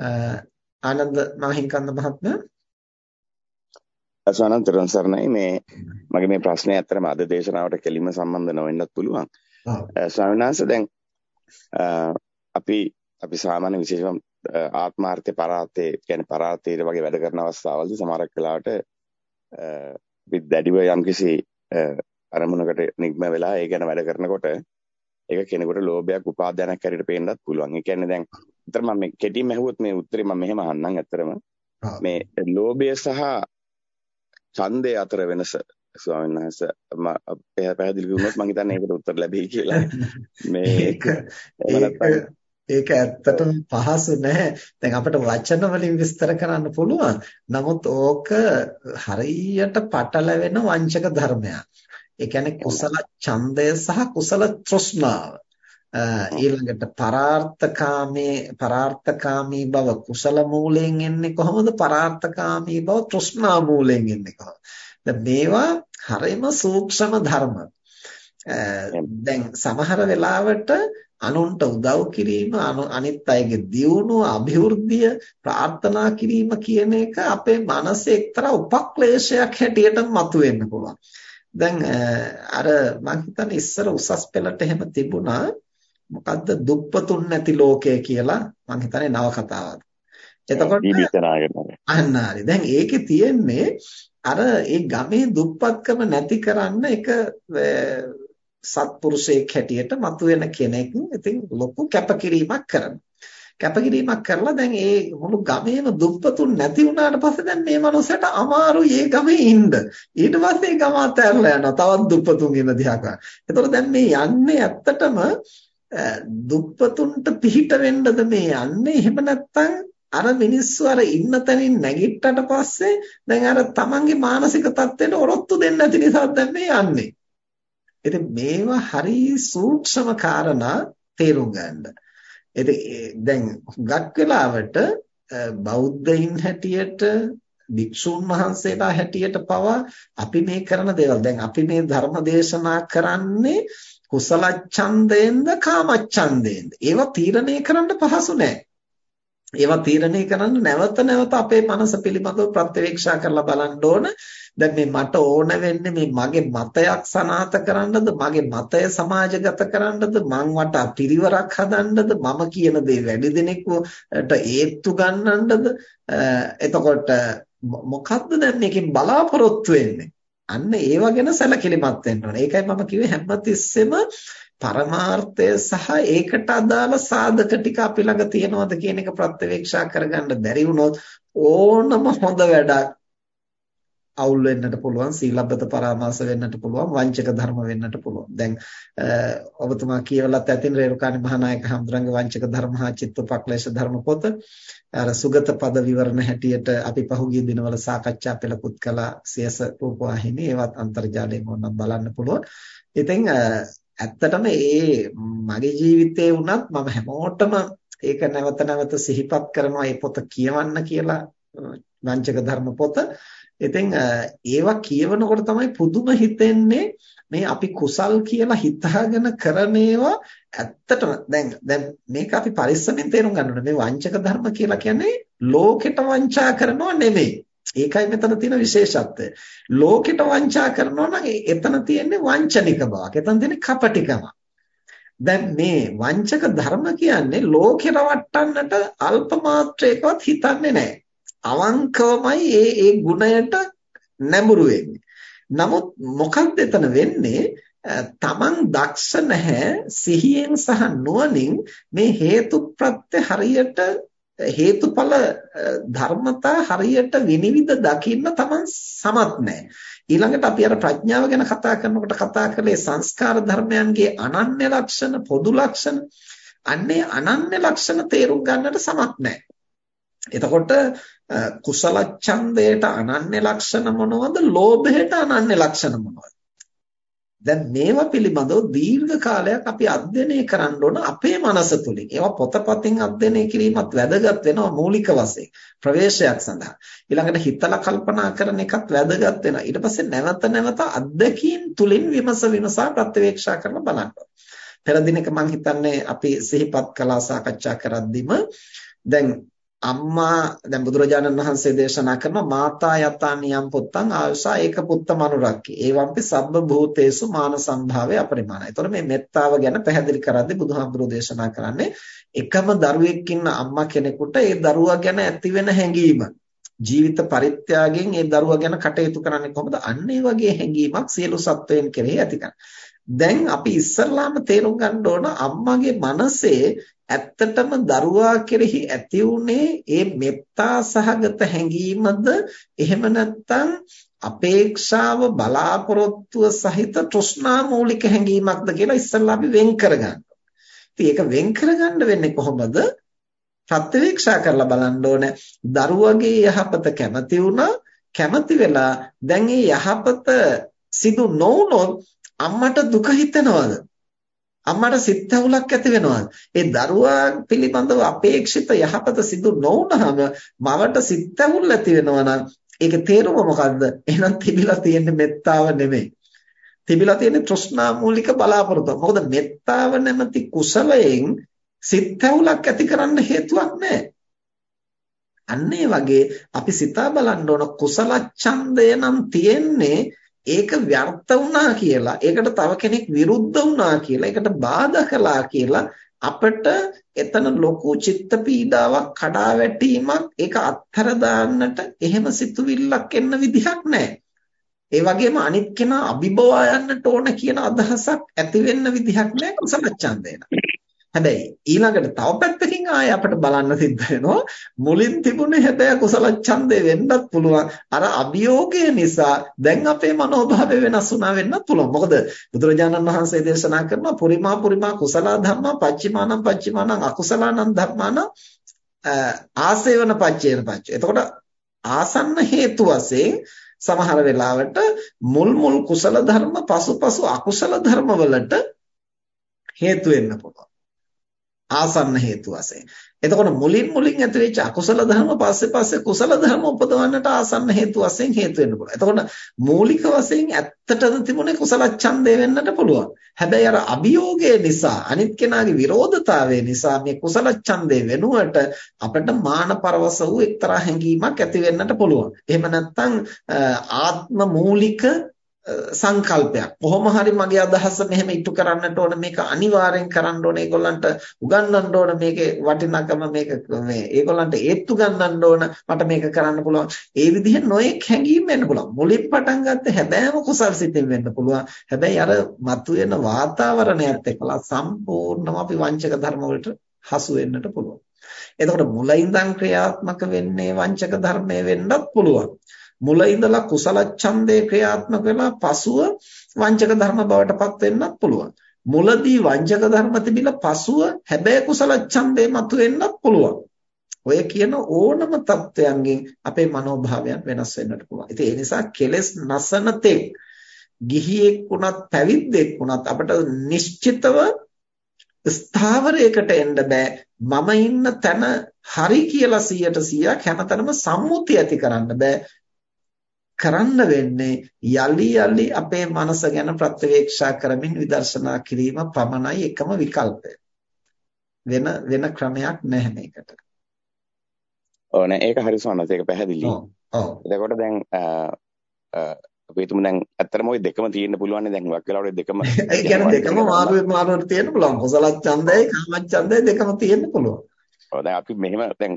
ආනන්ද මහින්කන්ද මහත්මයා අසවනන්තරන් සර්ණයි මේ මගේ මේ ප්‍රශ්නේ ඇත්තටම අද දේශනාවට කෙලින්ම සම්බන්ධ නොවෙන්නත් පුළුවන්. ස්වාමීන් වහන්සේ දැන් අපි අපි සාමාන්‍ය විශේෂම ආත්මාර්ථේ පරාර්ථේ කියන්නේ පරාර්ථයේ වගේ වැඩ කරන අවස්ථාවලදී සමහරක් වෙලාවට විද්දැඩිව යම්කිසි අරමුණකට නිග්ම වෙලා ඒ ගැන වැඩ කරනකොට ඒක කෙනෙකුට ලෝභයක් උපාදානයක් හැටියට පේන්නත් පුළුවන්. ඒ කියන්නේ දැන් අතර මම මේ කෙටිම ඇහුවොත් මේ උත්තරේ මම මෙහෙම අහන්නම් ඇත්තරම මේ ලෝභය සහ ඡන්දය අතර වෙනස ස්වාමීන් වහන්සේ මම පැහැදිලි වුණොත් මම හිතන්නේ ඒකට උත්තර ලැබෙයි කියලා මේක ඒක ඇත්තටම පහසු නෑ. දැන් අපිට වචන වලින් විස්තර කරන්න පුළුවන්. නමුත් ඕක හරියට පටලැවෙන වංචක ධර්මයක්. ඒ කියන්නේ කුසල ඡන්දය සහ කුසල තෘෂ්ණාව. ඊළඟට පරාර්ථකාමී පරාර්ථකාමී බව කුසල මූලයෙන් එන්නේ කොහොමද? පරාර්ථකාමී බව තෘෂ්ණා මූලයෙන් එන්නේ කොහොමද? මේවා හරිම සූක්ෂම ධර්ම. දැන් සමහර වෙලාවට අනුන්ට උදව් කිරීම අනිත් අයගේ දියුණුව අභිවෘද්ධිය ප්‍රාර්ථනා කිරීම කියන එක අපේ මනසේ එක්තරා උපක්ලේශයක් හැටියට මතුවෙන්න පුළුවන්. දැන් අර මම හිතන්නේ ඉස්සර උසස් පෙළට එහෙම තිබුණා මොකද්ද දුප්පතුන් නැති ලෝකය කියලා මම හිතන්නේ නවකතාවක්. එතකොට අන්න හරි. දැන් ඒකේ තියෙන්නේ අර ඒ ගමේ දුප්පත්කම නැති කරන්න එක සත්පුරුෂයෙක් හැටියට මතුවෙන කෙනෙක් ඉතින් ලොකු කැපකිරීමක් කරනවා. කැපකිරීමක් කරලා දැන් ඒ මුළු ගමේම දුප්පතුන් නැති වුණාට පස්සේ දැන් මේ මනුස්සයට අමාරුයි ඒ ගමේ ඉන්න. ඊට පස්සේ ගම අතහැරලා යනවා. තවත් දුප්පතුන් ඉන්න දිහා කරා. එතකොට දැන් මේ යන්නේ ඇත්තටම දුප්පතුන්ට පිහිට වෙන්නද මේ යන්නේ එහෙම නැත්නම් අර මිනිස්සු අර ඉන්න තැනින් නැගිට්ටට පස්සේ දැන් අර තමන්ගේ මානසික තත්ත්වයට ඔරොත්තු දෙන්න නැති නිසා දැන් මේ යන්නේ. ඉතින් මේවා හරි සූක්ෂම කාරණා තේරුම් ගන්න. ඉතින් දැන් හුඟක් වෙලාවට බෞද්ධයින් හැටියට භික්ෂුන් වහන්සේලා හැටියට පවා අපි මේ කරන දේවල් දැන් අපි මේ ධර්ම දේශනා කරන්නේ කුසල ඡන්දයෙන්ද කාම ඡන්දයෙන්ද? ඒවා තීරණය කරන්න පහසු නෑ. ඒවා තීරණය කරන්න නැවත නැවත අපේ මනස පිළිබඳව ප්‍රත්‍යවේක්ෂා කරලා බලන්න ඕන. දැන් මේ මට ඕන වෙන්නේ මේ මගේ මතයක් සනාථ කරන්නද මගේ මතය සමාජගත කරන්නද මං වට පිරිවරක් හදන්නද මම කියන දේ වැඩි දෙනෙකුට ඒත්තු ගන්නන්නද? එතකොට මොකද්ද දැන් මේකෙන් බලාපොරොත්තු වෙන්නේ? අන්න ඒව ගැන සැලකිලිමත් වෙන්න ඕනේ. ඒකයි මම කිව්වේ හැමතිස්සෙම පරමාර්ථය සහ ඒකට අදාළ සාධක ටික අපි ළඟ තියෙනවද කියන එක ප්‍රත්‍යවේක්ෂා කරගන්න බැරි වුණොත් ඕනම හොඳ වැඩක් අවුල් වෙන්නට පුළුවන් සීලබ්බත පරාමාස වෙන්නට පුළුවන් වංචක ධර්ම වෙන්නට පුළුවන්. දැන් ඔබතුමා කියවලත් ඇතින් රේරුකාණි මහානායක හඳුරංග වංචක ධර්ම හා චිත්තපක්ලේශ ධර්ම පොත. අර සුගත පද විවරණ හැටියට අපි පහුගිය දිනවල සාකච්ඡා පෙළකුත් කළා සියස රූපවාහිනී. ඒවත් අන්තර්ජාලයෙන් ඕනනම් බලන්න පුළුවන්. ඉතින් ඇත්තටම ඒ මගේ ජීවිතේ වුණත් මම හැමෝටම ඒක නැවත නැවත සිහිපත් කරනවා මේ පොත කියවන්න කියලා වංචක ධර්ම පොත. ඉතින් ඒවා කියවනකොට තමයි පුදුම හිතෙන්නේ මේ අපි කුසල් කියලා හිතාගෙන කරන ඒවා ඇත්තටම. දැන් දැන් මේක අපි පරිස්සමෙන් තේරුම් ගන්න ඕනේ. මේ වංචක ධර්ම කියලා කියන්නේ ලෝකෙට වංචා කරනවා නෙමෙයි. ඒකයි මෙතන තියෙන විශේෂත්වය. ලෝකෙට වංචා කරනවා නම් එතන තියෙන්නේ වංචනික බවක්. එතන තියෙන්නේ කපටිකම දැන් මේ වංචක ධර්ම කියන්නේ ලෝකෙ රවට්ටන්නට අල්ප මාත්‍රයකවත් හිතන්නේ නැහැ. අවංකවමයි ඒ ඒ ගුණයට නැඹුරු වෙන්නේ. නමුත් මොකක්ද එතන වෙන්නේ? තමන් දක්ෂ නැහැ සිහියෙන් සහ නුවණින් මේ හේතු ප්‍රත්‍ය හරියට හේතුඵල ධර්මතා හරියට විනිවිද දකින්න තමන් සමත් නැහැ. ඊළඟට අපි අර ප්‍රඥාව ගැන කතා කරනකොට කතා කළේ සංස්කාර ධර්මයන්ගේ අනන්‍ය ලක්ෂණ පොදු ලක්ෂණ අන්නේ අනන්‍ය ලක්ෂණ තේරුම් ගන්නට සමත් නැහැ. එතකොට කුසල ඡන්දයට අනන්‍ය ලක්ෂණ මොනවද? ලෝභයට අනන්‍ය ලක්ෂණ මොනවද? දැන් මේවා පිළිබඳව දීර්ඝ කාලයක් අපි අධ්‍යයනය කරන්න ඕන අපේ මනස තුලින්. ඒවා පොතපතින් අධ්‍යයනය කිරීමත් වැදගත් වෙනවා මූලික වශයෙන් ප්‍රවේශයක් සඳහා. ඊළඟට හිතලා කල්පනා කරන එකත් වැදගත් වෙනවා. ඊට පස්සේ නැවත නැවත අත්දැකීම් තුලින් විමස විමසා ප්‍රත්‍යවේක්ෂා කරලා බලන්න. පෙර දිනක මම හිතන්නේ අපි සිහිපත් කළා සාකච්ඡා කරද්දිම දැන් අම්මා දැන් බුදුරජාණන් වහන්සේ දේශනා කරන මාතා යතා නියම් පුත්තං ආයුසා ඒක පුත්ත මනුරක්කි. ඒවම්පි සබ්බ භූතේසු මාන සම්භාවය අපරිමාණයි. ඒතකොට මේ මෙත්තාව ගැන පැහැදිලි කරද්දී බුදුහාමුදුරෝ දේශනා කරන්නේ එකම දරුවෙක් ඉන්න අම්මා කෙනෙකුට ඒ දරුවා ගැන ඇතිවෙන හැඟීම ජීවිත පරිත්‍යාගයෙන් ඒ දරුවා ගැන කටයුතු කරන්නේ කොහොමද? අන්න ඒ වගේ හැඟීමක් සියලු සත්වයන් කෙරෙහි ඇති දැන් අපි ඉස්සරලාම තේරුම් ගන්න ඕන අම්මගේ මනසේ ඇත්තටම දරුවා කෙරෙහි ඇති උනේ ඒ මෙත්තා සහගත හැඟීමද එහෙම නැත්නම් අපේක්ෂාව බලාපොරොත්තුව සහිත තෘෂ්ණා මූලික හැඟීමක්ද කියලා ඉස්සෙල්ලා අපි වෙන් කරගන්න. ඉතින් ඒක වෙන් කරගන්න වෙන්නේ කොහොමද? ප්‍රත්‍යවේක්ෂා කරලා බලන්න ඕන දරුවගේ යහපත කැමති වුණා කැමති වෙලා දැන් මේ යහපත සිදු නොවුනොත් අම්මට දුක හිතෙනවද අම්මට සිත් ඇවුලක් ඇති වෙනවද ඒ දරුවා පිළිබඳව අපේක්ෂිත යහපත සිදු නොවුනහම මවට සිත් ඇවුල් ඇති වෙනවා නම් ඒක තේරුම මොකද්ද? එහෙනම් තිබිලා තියෙන්නේ මෙත්තාව නෙමෙයි. තිබිලා තියෙන්නේ තෘෂ්ණා මූලික බලාපොරොත්තු. මොකද මෙත්තාව නැමැති කුසලයෙන් සිත් ඇවුලක් ඇති කරන්න හේතුවක් නැහැ. අන්න වගේ අපි සිතා බලන්න ඕන කුසල ඡන්දය නම් තියෙන්නේ ඒක ව්‍යර්ථ වුණා කියලා ඒකට තව කෙනෙක් විරුද්ධ වුණා කියලා ඒකට බාධා කළා කියලා අපිට එතන ලොකු චිත්ත පීඩාවක් කඩා වැටීමක් ඒක අත්හැර දාන්නට එහෙම සිතුවිල්ලක් එන්න විදිහක් නැහැ. ඒ වගේම අනිත් කෙනා අභිබවා යන්නට ඕන කියන අදහසක් ඇති වෙන්න විදිහක් නැහැ කුසල ඡන්දේන. හැබැයි ඊළඟට තව පැත්තකින් ආයෙ අපිට බලන්න සිද්ධ වෙනවා මුලින් තිබුණේ හැබැයි කුසල ඡන්දේ වෙන්නත් පුළුවන් අර අභියෝගය නිසා දැන් අපේ මනෝභාවය වෙනස් වුණා වෙන්නත් පුළුවන් මොකද බුදුරජාණන් වහන්සේ දේශනා කරනවා පුරිමා පුරිමා කුසල ධම්මා පච්චිමානං පච්චිමානං අකුසලානං ධම්මාන ආසේවන පච්චේන පච්ච. එතකොට ආසන්න හේතු වශයෙන් සමහර වෙලාවට මුල් මුල් කුසල ධර්ම පසුපසු අකුසල ධර්ම වලට හේතු වෙන්න පුළුවන්. ආසන්න හේතු වශයෙන්. එතකොට මුලින් මුලින් ඇතිවෙච්ච අකුසල ධර්ම පස්සේ පස්සේ කුසල ධර්ම උපදවන්නට ආසන්න හේතු වශයෙන් හේතු වෙන්න පුළුවන්. එතකොට මූලික වශයෙන් ඇත්තටද තිබුණේ කුසල ඡන්දය වෙන්නට පුළුවන්. හැබැයි අර අභියෝගය නිසා අනිත් කෙනාගේ විරෝධතාවය නිසා මේ කුසල ඡන්දේ වෙනුවට අපිට මාන පරවස වූ එක්තරා හැඟීමක් ඇති වෙන්නට පුළුවන්. එහෙම නැත්නම් ආත්ම මූලික සංකල්පයක්. කොහොම හරි මගේ අදහස මෙහෙම ඉටු කරන්නට ඕන මේක අනිවාර්යෙන් කරන්න ඕන. ඒගොල්ලන්ට උගන්වන්න ඕන මේකේ වටිනාකම මේක මේ ඒගොල්ලන්ට ඒත්තු ගන්නන්න ඕන. මට මේක කරන්න පුළුවන්. ඒ විදිහේ නොයෙක් හැඟීම් වෙන්න පුළුවන්. මුලින් පටන් ගත්ත හැබෑම කුසල් සිතින් වෙන්න පුළුවන්. හැබැයි අර මතුවෙන වාතාවරණයත් එක්කලා සම්පූර්ණම අපි වංචක ධර්ම වලට හසු වෙන්නට පුළුවන්. එතකොට මුල ඉඳන් ක්‍රියාත්මක වෙන්නේ වංචක ධර්මයේ වෙන්නත් පුළුවන්. මුල ඉඳලා කුසල ඡන්දේ ක්‍රියාත්මක වෙලා පසුව වංචක ධර්ම බවට පත් වෙන්නත් පුළුවන්. මුලදී වංචක ධර්ම තිබිලා පසුව හැබැයි කුසල ඡන්දේ මතුවෙන්නත් පුළුවන්. ඔය කියන ඕනම தත්වයන්ගෙන් අපේ මනෝභාවයන් වෙනස් වෙන්නට පුළුවන්. ඉතින් ඒ නිසා කෙලෙස් නසන තෙක් ගිහියෙක් වුණත් පැවිද්දෙක් වුණත් අපිට නිශ්චිතව ස්ථාවරයකට එන්න බෑ මම ඉන්න තැන හරි කියලා 100ට 100ක් හැමතැනම සම්මුතිය ඇති කරන්න බෑ කරන්න වෙන්නේ යලි යලි අපේ මනස ගැන ප්‍රත්‍යවේක්ෂා කරමින් විදර්ශනා කිරීම පමණයි එකම විකල්පය. වෙන වෙන ක්‍රමයක් නැහැ මේකට. ඔව් නෑ ඒක හරි සෝනස් ඒක පැහැදිලි. ඔව්. එතකොට දැන් අපි හිතමු දැන් ඇත්තටම ওই දෙකම තියෙන්න පුළුවන් නේ දැන් හුඟක් වෙලාවට දෙකම ඒ කියන්නේ දෙකම මාරු මාරුවට තියෙන්න පුළුවන්. කුසල ඡන්දයයි කාම ඡන්දයයි දෙකම තියෙන්න පුළුවන්. දැන් අපි මෙහෙම දැන්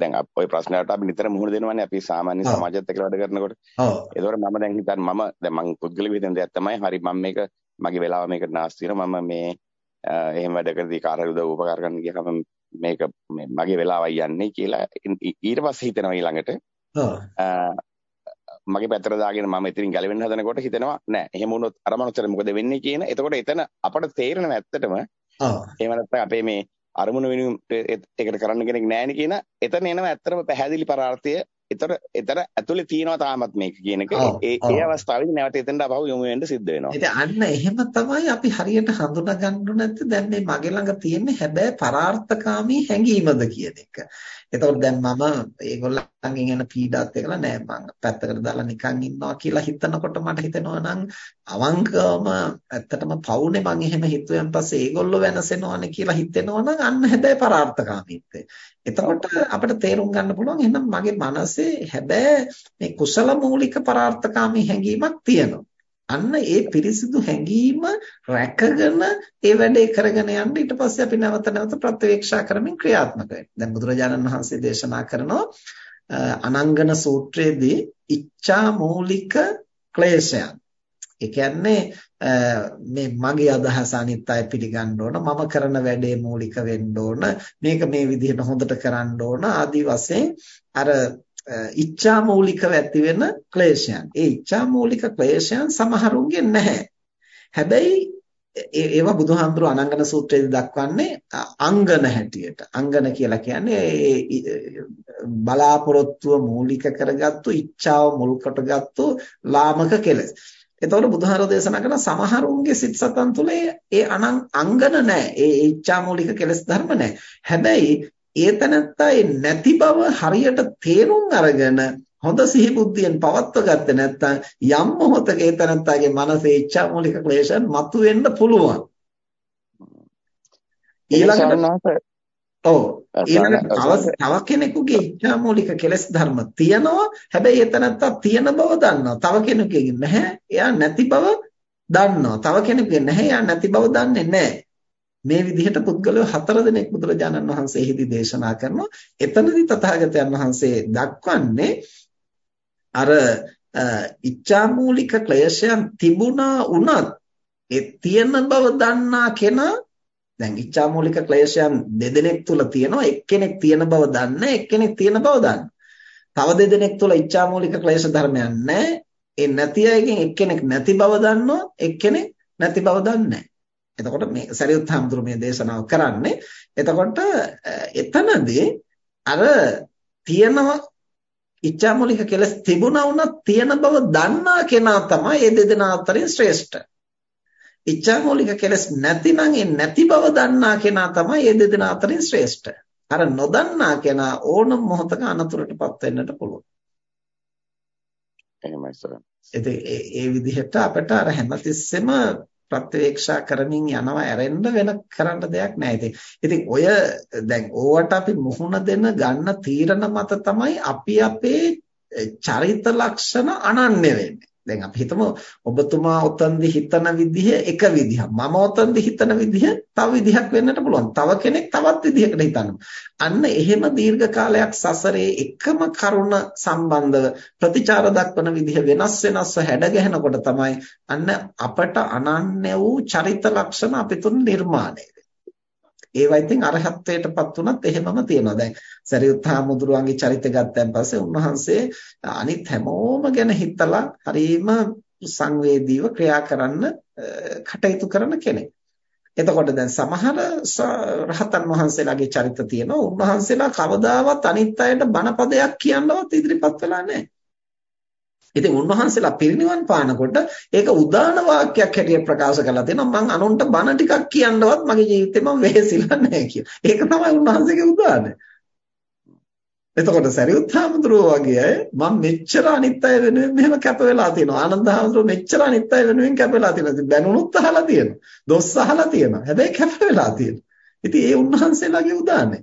දැන් ওই ප්‍රශ්නකට අපි නිතර මුහුණ දෙනවානේ අපි සාමාන්‍ය සමාජයත් එක්ක වැඩ කරනකොට. ඔව්. ඒතකොට මම දැන් හිතන්නේ මම දැන් මං පුද්ගලික හිතන දෙයක් තමයි හරි මම මේක මගේ වෙලාව මේකට නාස්ති වෙනවා මම මේ එහෙම වැඩ කරදී කාර්ය උදව් උපකාර ගන්න ගියාම මේක මගේ වෙලාවයි යන්නේ කියලා ඊට පස්සේ හිතනවා ඊළඟට. මගේ පැත්තට දාගෙන මම එතනින් ගැලවෙන්න හදනකොට හිතෙනවා නෑ එහෙම වුණොත් අර මනුස්සර මොකද වෙන්නේ කියන. එතකොට එතන අපට තේරෙනවා ඇත්තටම. ඔව්. එහෙම නැත්නම් අපේ මේ අරමුණ වෙනුවට ඒකට කරන්න කෙනෙක් නැහැ කියන එතන එනවා ඇත්තටම පැහැදිලි පරාර්ථය එතන එතන ඇතුලේ තියෙනවා තාමත් මේක කියන එක ඒ ඒ අවස්ථාවේදී නැවත එතනට අපහු යොමු වෙන්න සිද්ධ වෙනවා. ඉතින් අන්න එහෙම තමයි අපි හරියට හඳුනා ගන්න නැත්නම් දැන් මේ මගේ ළඟ තියෙන්නේ හැබැයි පරාර්ථකාමී හැඟීමද කියන එක. එතකොට දැන් මම ඒගොල්ලන්ට ළඟින් එන පීඩාත් එක්කලා නෑ මං පැත්තකට දාලා නිකන් ඉන්නවා කියලා හිතනකොට මට හිතෙනවා නම් අවංකවම ඇත්තටම පවුනේ මං එහෙම හිතුවෙන් පස්සේ ඒගොල්ලෝ වෙනසෙනවානේ කියලා හිතෙනවා නම් අන්න හැබැයි පරාර්ථකාමීත්වය. එතකොට අපිට තේරුම් ගන්න පුළුවන් එහෙනම් මගේ මනසේ හැබැයි මේ කුසල මූලික පරාර්ථකාමී හැඟීමක් තියෙනවා. අන්න ඒ පිරිසිදු හැඟීම රැකගෙන ඒ වැඩේ කරගෙන යන්න ඊට පස්සේ අපි නැවත නැවත ප්‍රත්‍යවේක්ෂා කරමින් ක්‍රියාත්මක වෙනවා. දැන් බුදුරජාණන් වහන්සේ දේශනා කරනවා අනංගන සූත්‍රයේදී ඉච්ඡා මූලික ක්ලේශයන්. ඒ කියන්නේ මේ මගේ අදහස අනිත් අය පිළිගන්න ඕන මම කරන වැඩේ මූලික වෙන්න ඕන මේක මේ විදිහට හොඳට කරන්න ඕන ආදි වශයෙන් අර ඉච්ඡා මූලිකව ඇති වෙන ක්ලේශයන්. ඒ ඉච්ඡා මූලික ක්ලේශයන් සමහරුන්ගේ නැහැ. හැබැයි ඒවා බුදුහාමුදුරුවෝ අනංගන සූත්‍රයේදී දක්වන්නේ අංගන හැටියට. අංගන කියලා කියන්නේ බලාපොරොත්තුව මූලික කරගත්තු ඉච්ඡාව මුල් කොටගත්තු ලාමක කෙලෙස්. එතකොට බුදුහාරෝ දේශනා කරන සමහරුන්ගේ සිත් සතන් තුළ ඒ අංගන නැහැ. ඒ ඉච්ඡා මූලික කෙලෙස් ධර්ම නැහැ. හැබැයි ඒතනත්තා නැති බව හරියට තේරුම් අරගෙන හොඳ සිහි බුද්ධියෙන් පවත්ව ගත්තේ නැත්නම් යම් මොහොතක ඒතනත්තාගේ මනසේ ඉච්ඡා මූලික ක්ලේශයන් මතුවෙන්න පුළුවන්. ඊළඟට ඔව් ඊළඟට තව කෙනෙකුගේ ඉච්ඡා මූලික කෙලෙස් ධර්ම තියනවා හැබැයි එතනත්තා තියෙන බව දන්නවා. තව කෙනෙකුගේ නැහැ. එයා නැති බව දන්නවා. තව කෙනෙකුගේ නැහැ. එයා නැති බව දන්නේ නැහැ. මේ විදිහට පුද්ගලයෝ හතර දෙනෙක් බුදුරජාණන් වහන්සේ එහිදී දේශනා කරනවා. එතනදී තථාගතයන් වහන්සේ දක්වන්නේ අර ඉච්ඡාමූලික ක්ලේශයන් තිබුණා වුණත් ඒ තියෙන බව දන්නා කෙනා දැන් ඉච්ඡාමූලික ක්ලේශයන් දෙදෙනෙක් තුල තියෙනවා එක්කෙනෙක් තියෙන බව දන්නේ එක්කෙනෙක් තියෙන බව දන්නේ. තව දෙදෙනෙක් තුල ඉච්ඡාමූලික ක්ලේශ ධර්මයන් නැහැ. ඒ නැති අයගෙන් එක්කෙනෙක් නැති බව දන්නවා එක්කෙනෙක් නැති බව දන්නේ එතකොට මේ සරියුත් හාමුදුරු මේ දේශනාව කරන්නේ එතකොට එතනදී අර තියෙනවා ඉච්ඡාමූලික කෙලස් තිබුණා වුණත් තියෙන බව දන්නා කෙනා තමයි මේ දෙදෙනා අතරින් ශ්‍රේෂ්ඨ. ඉච්ඡාමූලික කෙලස් නැතිනම් ඒ නැති බව දන්නා කෙනා තමයි මේ දෙදෙනා අතරින් ශ්‍රේෂ්ඨ. අර නොදන්නා කෙනා ඕනම මොහොතක අනතුරටපත් වෙන්නට පුළුවන්. එහෙමයි සර්. ඒ විදිහට අපිට අර හැමතිස්සෙම ප්‍රත්‍යවේක්ෂා කරමින් යනවා ඇරෙන්න වෙන කරන්න දෙයක් නැහැ. ඉතින් ඉතින් ඔය දැන් ඕවට අපි මුහුණ දෙන ගන්න තීරණ මත තමයි අපි අපේ චරිත ලක්ෂණ අනන්‍ය වෙන්නේ. දැන් අපි හිතමු ඔබතුමා ඔතනදි හිතන විදිහ එක විදිහක්. මම ඔතනදි හිතන විදිහ තව විදිහක් වෙන්නට පුළුවන්. තව කෙනෙක් තවත් විදිහකට හිතනවා අන්න එහෙම දීර්ඝ කාලයක් සසරේ එකම කරුණ සම්බන්ධව ප්‍රතිචාර දක්වන විදිහ වෙනස් වෙනස්ව හැඩ ගැහෙනකොට තමයි අන්න අපට අනන්‍ය වූ චරිත ලක්ෂණ අපි තුන් නිර්මාණය. ඒවා ඉතින් අරහත්ත්වයටපත් උනත් එහෙමම තියෙනවා. දැන් සරියුත් හාමුදුරුවන්ගේ චරිත ගත්තන් පස්සේ උන්වහන්සේ අනිත් හැමෝම ගැන හිතලා හරීම සංවේදීව ක්‍රියා කරන්න කටයුතු කරන කෙනෙක්. එතකොට දැන් සමහර රහතන් වහන්සේලාගේ චරිත තියෙනවා. උන්වහන්සේලා කවදාවත් අනිත් අයට බණපදයක් කියන්නවත් ඉදිරිපත් වෙලා නැහැ. ඉතින් උන්වහන්සේලා පිරිනිවන් පානකොට ඒක උදාන වාක්‍යයක් හැටියට ප්‍රකාශ කරලා තියෙනවා මම අනුන්ට බණ ටිකක් කියන්නවත් මගේ ජීවිතේ මම වෙහෙසිලා නැහැ කියලා. ඒක තමයි උන්වහන්සේගේ උදානය. එතකොට සරියුත් හාමුදුරුවෝ වගේ මම මෙච්චර අනිත් අය වෙනුවෙන් මෙහෙම කැප වෙලා තියෙනවා. ආනන්ද හාමුදුරුවෝ මෙච්චර අනිත් අය වෙනුවෙන් කැප වෙලා තියෙනවා. බැනුනුත් අහලා තියෙනවා. දොස් අහලා තියෙනවා. හැබැයි කැප වෙලා තියෙනවා. ඉතින් ඒ උන්වහන්සේලාගේ උදානය.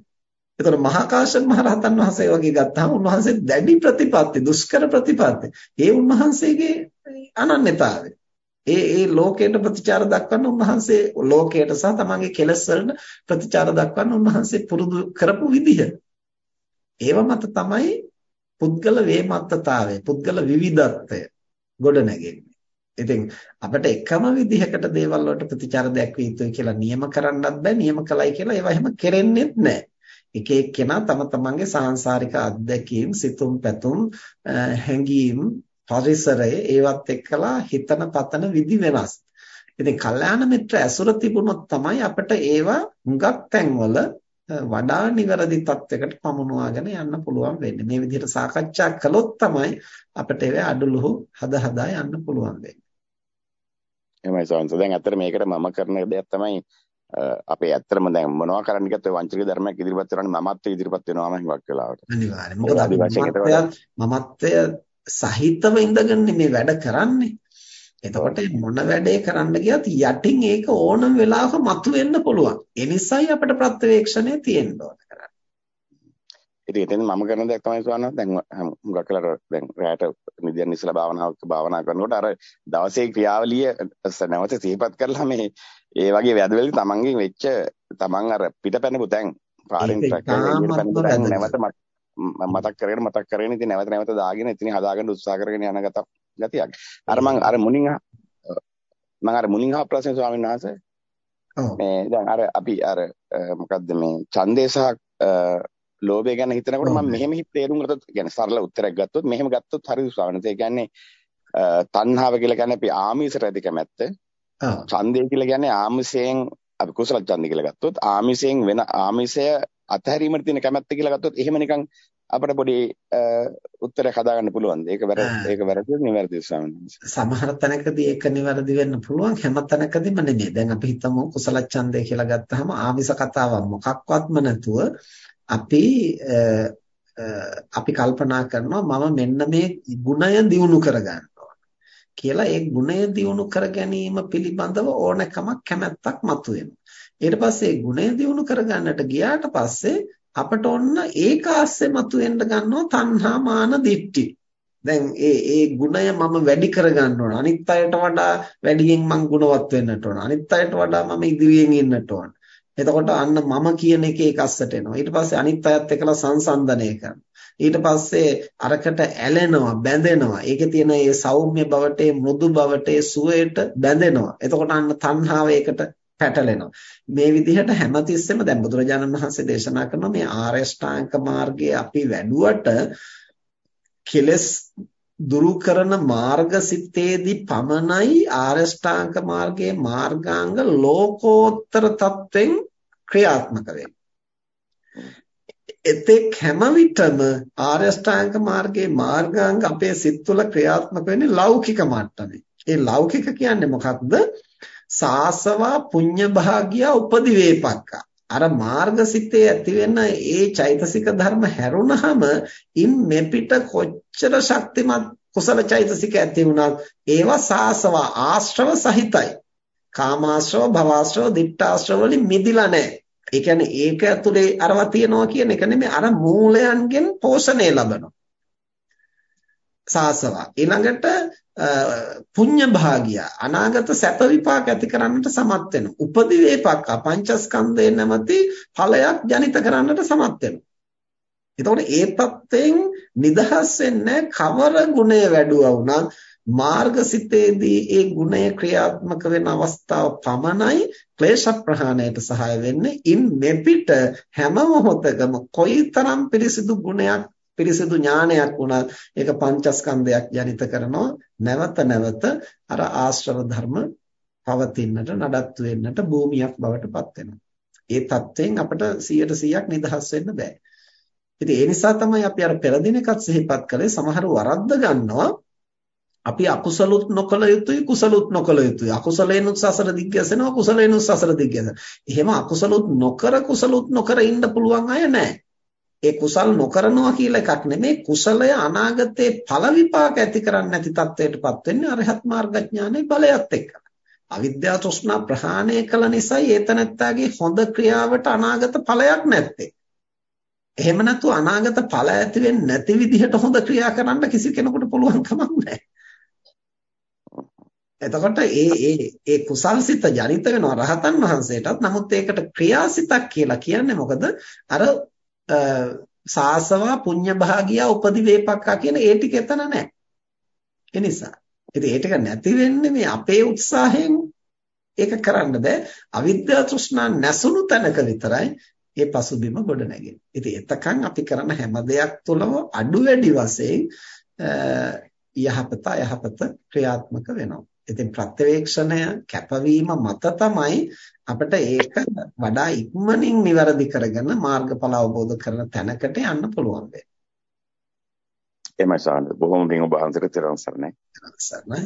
එතකොට මහා කාශ්‍යප මහ රහතන් වහන්සේ වගේ ගත්තාම උන්වහන්සේ දැඩි ප්‍රතිපත්ති දුෂ්කර ප්‍රතිපත්ති. ඒ උන්වහන්සේගේ අනන්‍යතාවය. ඒ ඒ ලෝකයට ප්‍රතිචාර දක්වන්න උන්වහන්සේ ලෝකයට සහ තමන්ගේ කෙලෙස් වලට ප්‍රතිචාර දක්වන්න උන්වහන්සේ පුරුදු කරපු විදිහ. ඒව මත තමයි පුද්ගල වේමත්තතාවය පුද්ගල විවිධත්වය ගොඩ නැගෙන්නේ ඉතින් අපිට එකම විදිහකට දේවල් වලට ප්‍රතිචාර දැක්විය යුතුයි කියලා නියම කරන්නත් බෑ නියම කළයි කියලා ඒවා එහෙම කෙරෙන්නේ නැහැ එක එක්කෙනා තම තමන්ගේ සාංශාරික අත්දැකීම් සිතුම් පැතුම් හැඟීම් පරිසරය ඒවත් එක්කලා හිතන පතන විදි වෙනස්. ඉතින් කල්යාණ මිත්‍ර ඇසුර තිබුණොත් තමයි අපිට ඒවා හුඟක් තැන්වල වඩා නිවැරදි තත්යකට පමුණවාගෙන යන්න පුළුවන් වෙන්නේ. මේ විදිහට සාකච්ඡා කළොත් තමයි අපිට ඒවා අඩලුහු හද හදා යන්න පුළුවන් වෙන්නේ. එහෙමයි සෝන්ස. දැන් අතර මේකට මම කරන දෙයක් තමයි අපේ ඇත්තම දැන් මොනවා කරන්න ගියත් ඔය වංචනික ධර්මයක් ඉදිරිපත් කරන්නේ මමත් ඉදිරිපත් වෙනවාම හිමක් වෙලාවට. අනිවාර්යයෙන්. මොකද මමත්වය සහිතව ඉඳගෙන මේ වැඩ කරන්නේ. එතකොට මොන වැඩේ කරන්න ගියත් යටින් ඒක ඕනම වෙලාවක මතුවෙන්න පුළුවන්. ඒ නිසායි අපිට ප්‍රත්‍යවේක්ෂණය තියෙන්න ඕන කරන්නේ. ඉතින් එතෙන් මම කරන දේ තමයි සවන්න දැන් හුඟක් වෙලා දැන් රැයට නිදියන් ඉස්සලා භාවනාවක් භාවනා කරනකොට අර දවසේ ක්‍රියාවලිය නැවත සිහිපත් කරලා මේ ඒ වගේ වැදවලදී තමන්ගෙන් වෙච්ච තමන් අර පිටපැනපු තැන් පාරෙන් ට්‍රැක් කරගෙන නැවත මතක් කරගෙන මතක් කරගෙන ඉතින් නැවත නැවත දාගෙන ඉතින් හදාගන්න උත්සාහ කරගෙන යන ගත ගතියක්. අර මං අර මුණින් මං අර මුණින් අහ ප්‍රශ්නේ ස්වාමීන් වහන්සේ මේ දැන් අර අපි අර මොකද්ද මේ ඡන්දේ සහ ලෝභය ගැන හිතනකොට මම මෙහෙම හිත තේරුම් ගත්තොත් කියන්නේ සරල උත්තරයක් ගත්තොත් මෙහෙම ගත්තොත් හරිද ස්වාමීන් වහන්සේ. ඒ කියන්නේ තණ්හාව කියලා කියන්නේ අපි ආමිෂයට ඇති කැමැත්ත. ඡන්දය කියලා කියන්නේ ආමිෂයෙන් අපි කුසල ඡන්ද කියලා ගත්තොත් ආමිෂයෙන් වෙන ආමිෂය අතහැරීමට තියෙන කැමැත්ත කියලා ගත්තොත් එහෙම නිකන් අපිට පොඩි උත්තරයක් හදාගන්න පුළුවන්ද? ඒක වැරදි ඒක වැරදිද නිවැරදිද ස්වාමීන් සමහර තැනකදී ඒක නිවැරදි වෙන්න පුළුවන් හැම තැනකදීම නෙමෙයි. දැන් අපි හිතමු කුසල ඡන්දය කියලා ගත්තාම ආමිස කතාවක් මොකක්වත්ම නැතුව අපි අපි කල්පනා කරනවා මම මෙන්න මේ ගුණය දියුණු කරගන්න කියලා ඒ ගුණය දියුණු කර ගැනීම පිළිබඳව ඕනකමක් කැමැත්තක් මතුවෙනවා. ඊට පස්සේ ගුණය දියුණු කරගන්නට ගියාට පස්සේ අපට ඔන්න ඒක ආස්සේ මතුවෙන්න ගන්නවා තණ්හා මාන දිට්ඨි. දැන් ඒ ඒ ගුණය මම වැඩි කරගන්න ඕන. අනිත් අයට වඩා වැඩියෙන් මං ගුණවත් වෙන්නට ඕන. අනිත් අයට වඩා මම ඉදිරියෙන් ඉන්නට ඕන. එතකොට අන්න මම කියන එකේ එකස්සට එනවා. ඊට පස්සේ අනිත් අයත් එක්කලා සංසන්දනය කරනවා. ඊට පස්සේ අරකට ඇලෙනවා, බැඳෙනවා. ඒකේ තියෙන මේ සෞම්‍ය බවට, මෘදු බවට, සුවයට බැඳෙනවා. එතකොට අන්න තණ්හාව ඒකට පැටලෙනවා. මේ විදිහට හැමතිස්සෙම දැන් බුදුරජාණන් වහන්සේ දේශනා කරන මේ ආර්ය ශ්‍රාංක මාර්ගයේ අපි වැඩුවට කෙලස් දුරු කරන මාර්ගසිතේදී පමණයි ආර්ය ශ්‍රාංක මාර්ගයේ මාර්ගාංග ලෝකෝත්තර තත්වෙන් ක්‍රියාත්මක වෙන්නේ. එතෙක් හැම විටම ආර්ය ශ්‍රාංක මාර්ගයේ මාර්ගාංග අපේ සිත් තුළ ක්‍රියාත්මක වෙන්නේ ලෞකික මට්ටමේ. ඒ ලෞකික කියන්නේ මොකක්ද? සාසවා පුඤ්ඤ භාගියා උපදිවේපක්කා අර මාර්ගසිතේ ඇති වෙන ඒ චෛතසික ධර්ම හැරුණහම ඉන් මෙපිට කොච්චර ශක්තිමත් කුසල චෛතසික ඇති වුණත් ඒවා සාසව ආශ්‍රව සහිතයි කාමාශ්‍රව භවආශ්‍රව දිට්ඨාශ්‍රව වලින් මිදිලා නැහැ ඒ කියන්නේ ඒක ඇතුලේ අරවා තියනවා කියන එක නෙමෙයි අර මූලයන්ගෙන් පෝෂණය ලබනවා සාසව ඊළඟට පුඤ්ඤ භාගිය අනාගත සැප විපාක ඇති කරන්නට සමත් වෙනවා. උපදි වේපක්ක පංචස්කන්ධේ නැමැති ඵලයක් ජනිත කරන්නට සමත් වෙනවා. එතකොට ඒ தත්යෙන් නිදහස් වෙන්නේ කවර ගුණය වැඩුවා වුණත් මාර්ගසිතේදී ඒ ගුණය ක්‍රියාත්මක වෙන අවස්ථාව පමණයි ක්ලේශ ප්‍රහාණයට සහාය වෙන්නේ. ඉන් මෙපිට හැම මොහොතකම කොයිතරම් පිරිසිදු ගුණයක් පිරිසිදු ඥානයක් වුණත් ඒක පංචස්කන්ධයක් ජනිත කරනවා නැවත නැවත අර ආශ්‍රව ධර්ම පවතින්නට නඩත්තු වෙන්නට භූමියක් බවට පත් වෙනවා. ඒ தත්වයෙන් අපිට 100%ක් නිදහස් වෙන්න බෑ. ඉතින් ඒ නිසා තමයි අපි අර පෙර දිනකත් සිහිපත් කළේ සමහර වරද්ද ගන්නවා අපි අකුසලුත් නොකළ යුතුයි කුසලුත් නොකළ යුතුයි අකුසලේනුත් සසර දිග්ගැසෙනවා කුසලේනුත් සසර දිග්ගැසෙනවා එහෙම අකුසලුත් නොකර කුසලුත් නොකර ඉන්න පුළුවන් අය නැහැ ඒ කුසල් නොකරනවා කියලා එකක් නෙමෙයි කුසලය අනාගතේ ඵල විපාක ඇති කරන්නේ නැති තත්වයටපත් වෙන්නේ අරහත් මාර්ගඥානයේ බලයත් එක්ක. අවිද්‍යාව තෘෂ්ණා ප්‍රහාණය කළ නිසා ඒතනත්තාගේ හොඳ ක්‍රියාවට අනාගත ඵලයක් නැත්තේ. එහෙම නැතු අනාගත ඵල ඇති වෙන්නේ නැති විදිහට හොඳ ක්‍රියා කරන්න කිසි කෙනෙකුට පුළුවන් කමක් නැහැ. එතකොට ඒ ඒ ඒ කුසල්සිත ජනිත වෙනවා රහතන් වහන්සේටත් නමුත් ඒකට ක්‍රියාසිතක් කියලා කියන්නේ මොකද අර සාසවා පුඤ්ඤ භාගියා උපදි වේපක්කා කියන ඒ ටික එතන නැහැ. ඒ නිසා. ඉතින් ඒ ටික නැති වෙන්නේ මේ අපේ උත්සාහයෙන් ඒක කරන්න බෑ. අවිද්‍යා තෘෂ්ණා නැසුණු තැනක විතරයි ඒ පසුබිම ගොඩ නැගෙන්නේ. ඉතින් එතකන් අපි කරන හැම දෙයක් තුළම අඩු වැඩි වශයෙන් යහපත යහපත ක්‍රියාත්මක වෙනවා. ඉතින් ප්‍රත්‍යවේක්ෂණය කැපවීම මත තමයි අපිට ඒක වඩා ඉක්මනින් નિවරදි කරගෙන මාර්ගඵල අවබෝධ කරන තැනකට යන්න පුළුවන් වෙන්නේ. එමයි සාන්ද බොහොම පිං ඔබ වහන්සේට තිරන් සරණයි. සරණයි.